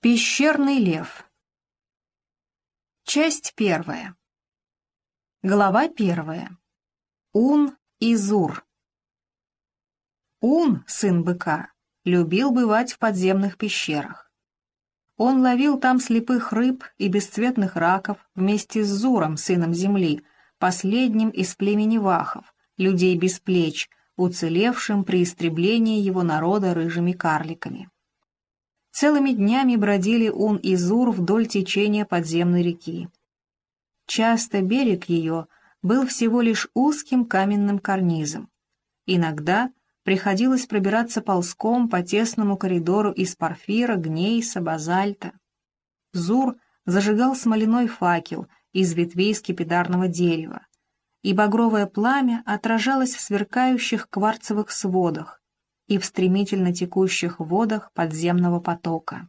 Пещерный лев. Часть первая. Глава первая. Ун и Зур. Ун, сын быка, любил бывать в подземных пещерах. Он ловил там слепых рыб и бесцветных раков вместе с Зуром, сыном земли, последним из племени Вахов, людей без плеч, уцелевшим при истреблении его народа рыжими карликами. Целыми днями бродили Ун и Зур вдоль течения подземной реки. Часто берег ее был всего лишь узким каменным карнизом. Иногда приходилось пробираться ползком по тесному коридору из порфира, гнейса, базальта. Зур зажигал смоляной факел из ветвей скипидарного дерева, и багровое пламя отражалось в сверкающих кварцевых сводах, и в стремительно текущих водах подземного потока.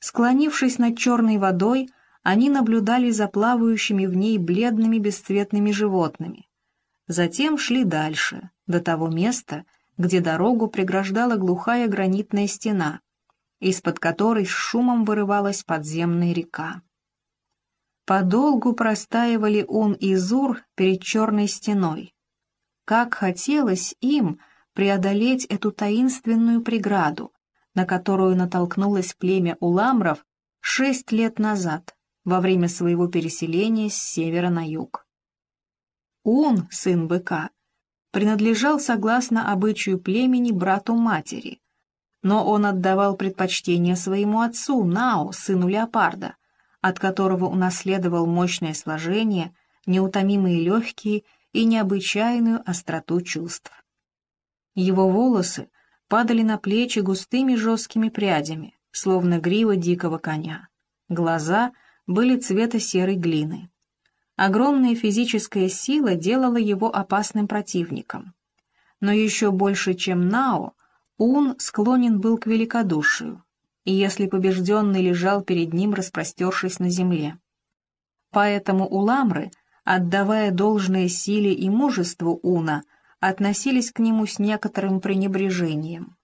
Склонившись над черной водой, они наблюдали за плавающими в ней бледными бесцветными животными. Затем шли дальше, до того места, где дорогу преграждала глухая гранитная стена, из-под которой с шумом вырывалась подземная река. Подолгу простаивали он и Зур перед черной стеной. Как хотелось им, преодолеть эту таинственную преграду, на которую натолкнулось племя уламров шесть лет назад, во время своего переселения с севера на юг. Он, сын быка, принадлежал, согласно обычаю племени, брату матери, но он отдавал предпочтение своему отцу, Нао, сыну леопарда, от которого унаследовал мощное сложение, неутомимые легкие и необычайную остроту чувств. Его волосы падали на плечи густыми жесткими прядями, словно грива дикого коня. Глаза были цвета серой глины. Огромная физическая сила делала его опасным противником. Но еще больше, чем Нао, Ун склонен был к великодушию, и если побежденный лежал перед ним, распростершись на земле. Поэтому уламры, отдавая должное силе и мужеству Уна, относились к нему с некоторым пренебрежением.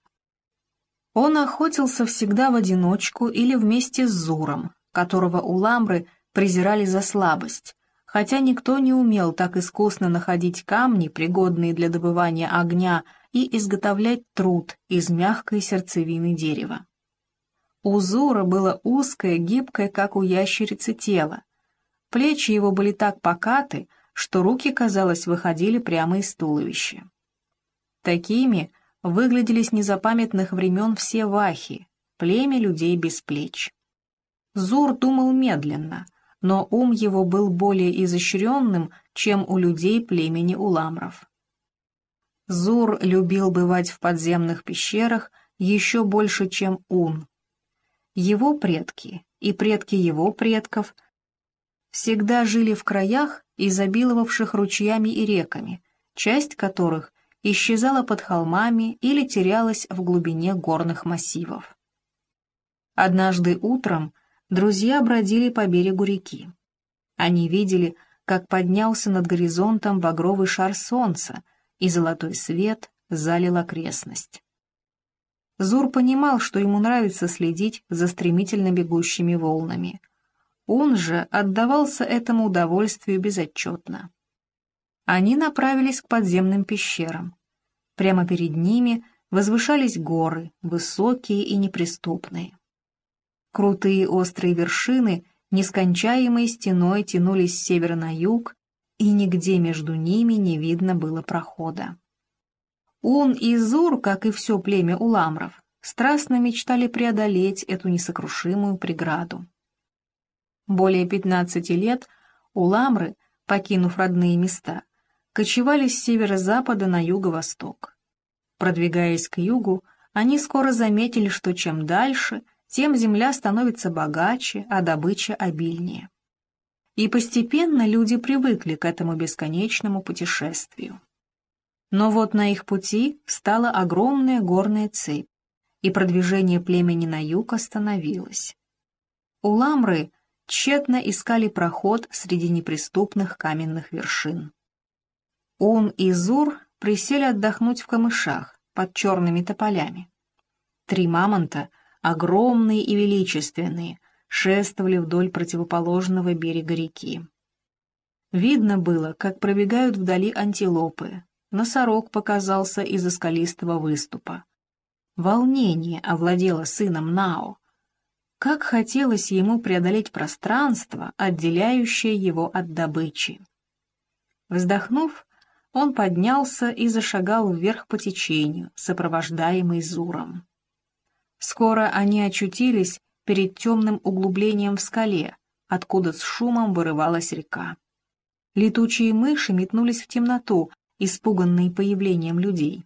Он охотился всегда в одиночку или вместе с Зуром, которого у Ламры презирали за слабость, хотя никто не умел так искусно находить камни, пригодные для добывания огня, и изготовлять труд из мягкой сердцевины дерева. У Зура было узкое, гибкое, как у ящерицы, тело. Плечи его были так покаты, что руки, казалось, выходили прямо из туловища. Такими выглядели с незапамятных времен все вахи, племя людей без плеч. Зур думал медленно, но ум его был более изощренным, чем у людей племени уламров. Зур любил бывать в подземных пещерах еще больше, чем Ун. Его предки и предки его предков всегда жили в краях, изобиловавших ручьями и реками, часть которых исчезала под холмами или терялась в глубине горных массивов. Однажды утром друзья бродили по берегу реки. Они видели, как поднялся над горизонтом багровый шар солнца, и золотой свет залил окрестность. Зур понимал, что ему нравится следить за стремительно бегущими волнами. Он же отдавался этому удовольствию безотчетно. Они направились к подземным пещерам. Прямо перед ними возвышались горы, высокие и неприступные. Крутые острые вершины нескончаемой стеной тянулись с севера на юг, и нигде между ними не видно было прохода. Он и Зур, как и все племя уламров, страстно мечтали преодолеть эту несокрушимую преграду. Более 15 лет уламры, покинув родные места, кочевали с северо-запада на юго-восток. Продвигаясь к югу, они скоро заметили, что чем дальше, тем земля становится богаче, а добыча обильнее. И постепенно люди привыкли к этому бесконечному путешествию. Но вот на их пути стала огромная горная цепь, и продвижение племени на юг остановилось. Уламры тщетно искали проход среди неприступных каменных вершин. Он и Зур присели отдохнуть в камышах под черными тополями. Три мамонта огромные и величественные, шествовали вдоль противоположного берега реки. Видно было, как пробегают вдали антилопы. Носорог показался из-за скалистого выступа. Волнение овладело сыном Нао. Как хотелось ему преодолеть пространство, отделяющее его от добычи. Вздохнув, он поднялся и зашагал вверх по течению, сопровождаемый Зуром. Скоро они очутились перед темным углублением в скале, откуда с шумом вырывалась река. Летучие мыши метнулись в темноту, испуганные появлением людей.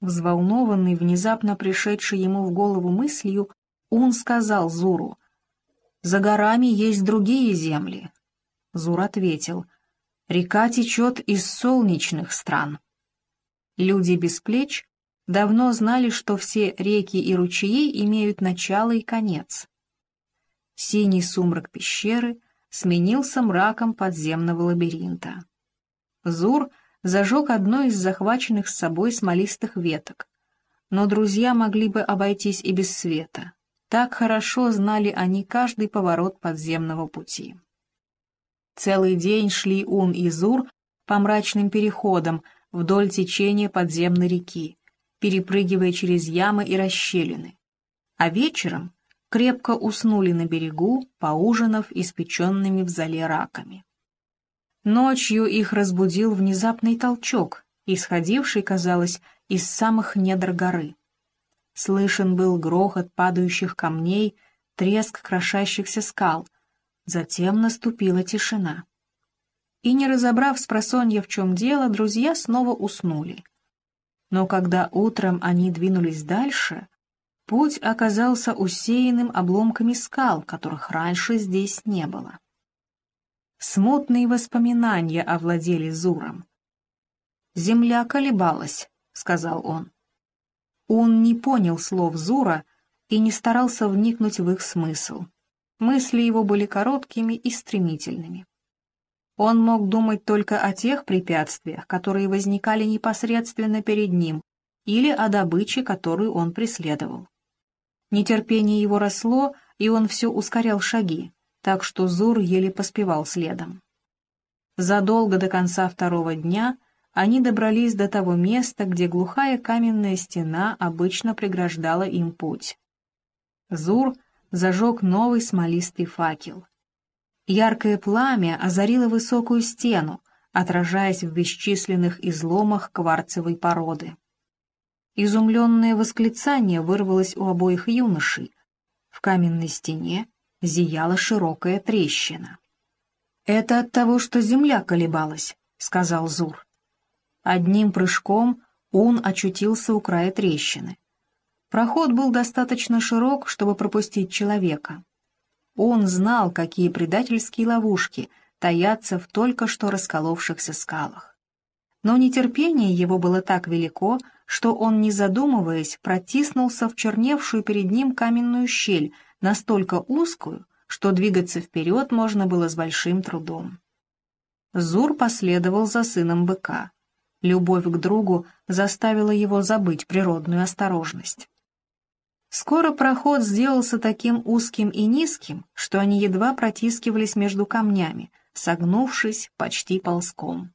Взволнованный, внезапно пришедший ему в голову мыслью, он сказал Зуру, «За горами есть другие земли». Зур ответил, «Река течет из солнечных стран». Люди без плеч давно знали, что все реки и ручьи имеют начало и конец. Синий сумрак пещеры сменился мраком подземного лабиринта. Зур зажег одно из захваченных с собой смолистых веток, но друзья могли бы обойтись и без света. Так хорошо знали они каждый поворот подземного пути. Целый день шли Ун и Зур по мрачным переходам вдоль течения подземной реки, перепрыгивая через ямы и расщелины. А вечером крепко уснули на берегу, поужинав испеченными в зале раками. Ночью их разбудил внезапный толчок, исходивший, казалось, из самых недр горы. Слышен был грохот падающих камней, треск крошащихся скал. Затем наступила тишина. И не разобрав с просонья, в чем дело, друзья снова уснули. Но когда утром они двинулись дальше, Путь оказался усеянным обломками скал, которых раньше здесь не было. Смутные воспоминания овладели Зуром. «Земля колебалась», — сказал он. Он не понял слов Зура и не старался вникнуть в их смысл. Мысли его были короткими и стремительными. Он мог думать только о тех препятствиях, которые возникали непосредственно перед ним, или о добыче, которую он преследовал. Нетерпение его росло, и он все ускорял шаги, так что Зур еле поспевал следом. Задолго до конца второго дня они добрались до того места, где глухая каменная стена обычно преграждала им путь. Зур зажег новый смолистый факел. Яркое пламя озарило высокую стену, отражаясь в бесчисленных изломах кварцевой породы. Изумленное восклицание вырвалось у обоих юношей. В каменной стене зияла широкая трещина. «Это от того, что земля колебалась», — сказал Зур. Одним прыжком он очутился у края трещины. Проход был достаточно широк, чтобы пропустить человека. Он знал, какие предательские ловушки таятся в только что расколовшихся скалах. Но нетерпение его было так велико, что он, не задумываясь, протиснулся в черневшую перед ним каменную щель, настолько узкую, что двигаться вперед можно было с большим трудом. Зур последовал за сыном быка. Любовь к другу заставила его забыть природную осторожность. Скоро проход сделался таким узким и низким, что они едва протискивались между камнями, согнувшись почти ползком.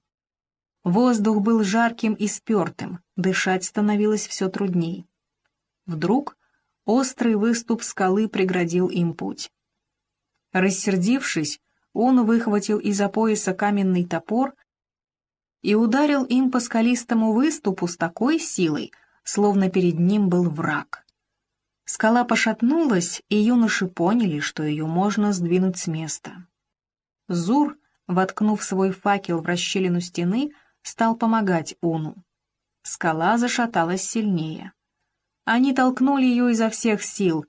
Воздух был жарким и спертым, дышать становилось все трудней. Вдруг острый выступ скалы преградил им путь. Рассердившись, он выхватил из-за пояса каменный топор и ударил им по скалистому выступу с такой силой, словно перед ним был враг. Скала пошатнулась, и юноши поняли, что ее можно сдвинуть с места. Зур, воткнув свой факел в расщелину стены, стал помогать Уну. Скала зашаталась сильнее. Они толкнули ее изо всех сил.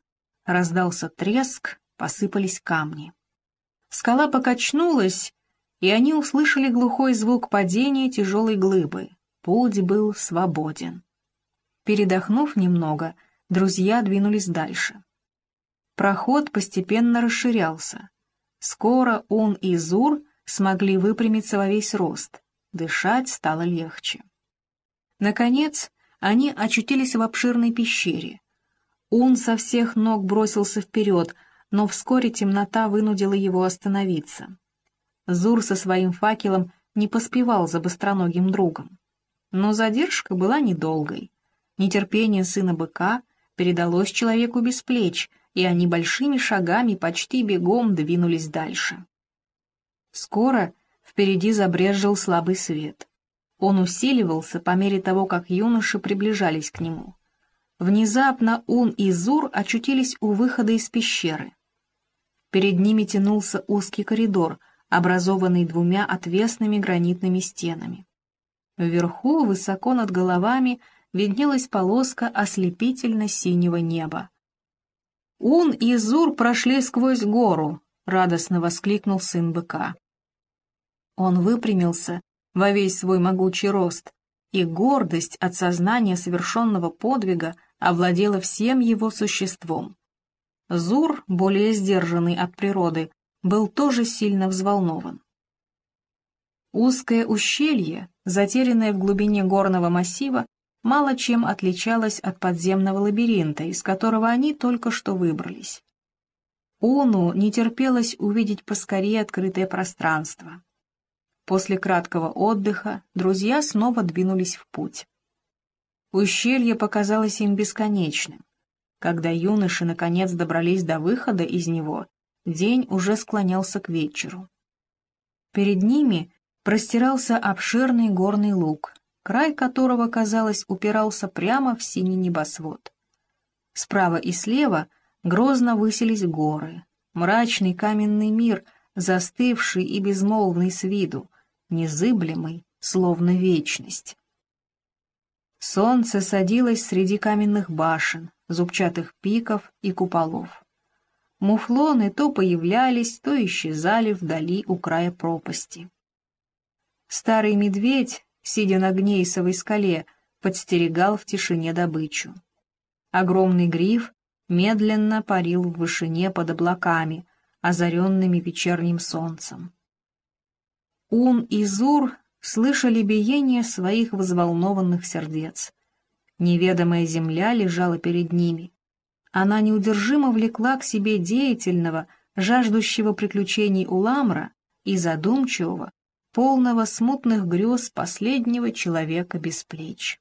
Раздался треск, посыпались камни. Скала покачнулась, и они услышали глухой звук падения тяжелой глыбы. Путь был свободен. Передохнув немного, друзья двинулись дальше. Проход постепенно расширялся. Скоро он и Зур смогли выпрямиться во весь рост — Дышать стало легче. Наконец, они очутились в обширной пещере. Ун со всех ног бросился вперед, но вскоре темнота вынудила его остановиться. Зур со своим факелом не поспевал за быстроногим другом. Но задержка была недолгой. Нетерпение сына быка передалось человеку без плеч, и они большими шагами почти бегом двинулись дальше. Скоро впереди забрезжил слабый свет. Он усиливался по мере того, как юноши приближались к нему. Внезапно Ун и Зур очутились у выхода из пещеры. Перед ними тянулся узкий коридор, образованный двумя отвесными гранитными стенами. Вверху, высоко над головами, виднелась полоска ослепительно-синего неба. «Ун и Зур прошли сквозь гору!» — радостно воскликнул сын быка. Он выпрямился во весь свой могучий рост, и гордость от сознания совершенного подвига овладела всем его существом. Зур, более сдержанный от природы, был тоже сильно взволнован. Узкое ущелье, затерянное в глубине горного массива, мало чем отличалось от подземного лабиринта, из которого они только что выбрались. Уну не терпелось увидеть поскорее открытое пространство. После краткого отдыха друзья снова двинулись в путь. Ущелье показалось им бесконечным. Когда юноши наконец добрались до выхода из него, день уже склонялся к вечеру. Перед ними простирался обширный горный луг, край которого, казалось, упирался прямо в синий небосвод. Справа и слева грозно высились горы, мрачный каменный мир, застывший и безмолвный с виду, незыблемый, словно вечность. Солнце садилось среди каменных башен, зубчатых пиков и куполов. Муфлоны то появлялись, то исчезали вдали у края пропасти. Старый медведь, сидя на гнейсовой скале, подстерегал в тишине добычу. Огромный гриф медленно парил в вышине под облаками, озаренными вечерним солнцем. Ун и Зур слышали биение своих взволнованных сердец. Неведомая земля лежала перед ними. Она неудержимо влекла к себе деятельного, жаждущего приключений Уламра и задумчивого, полного смутных грез последнего человека без плеч.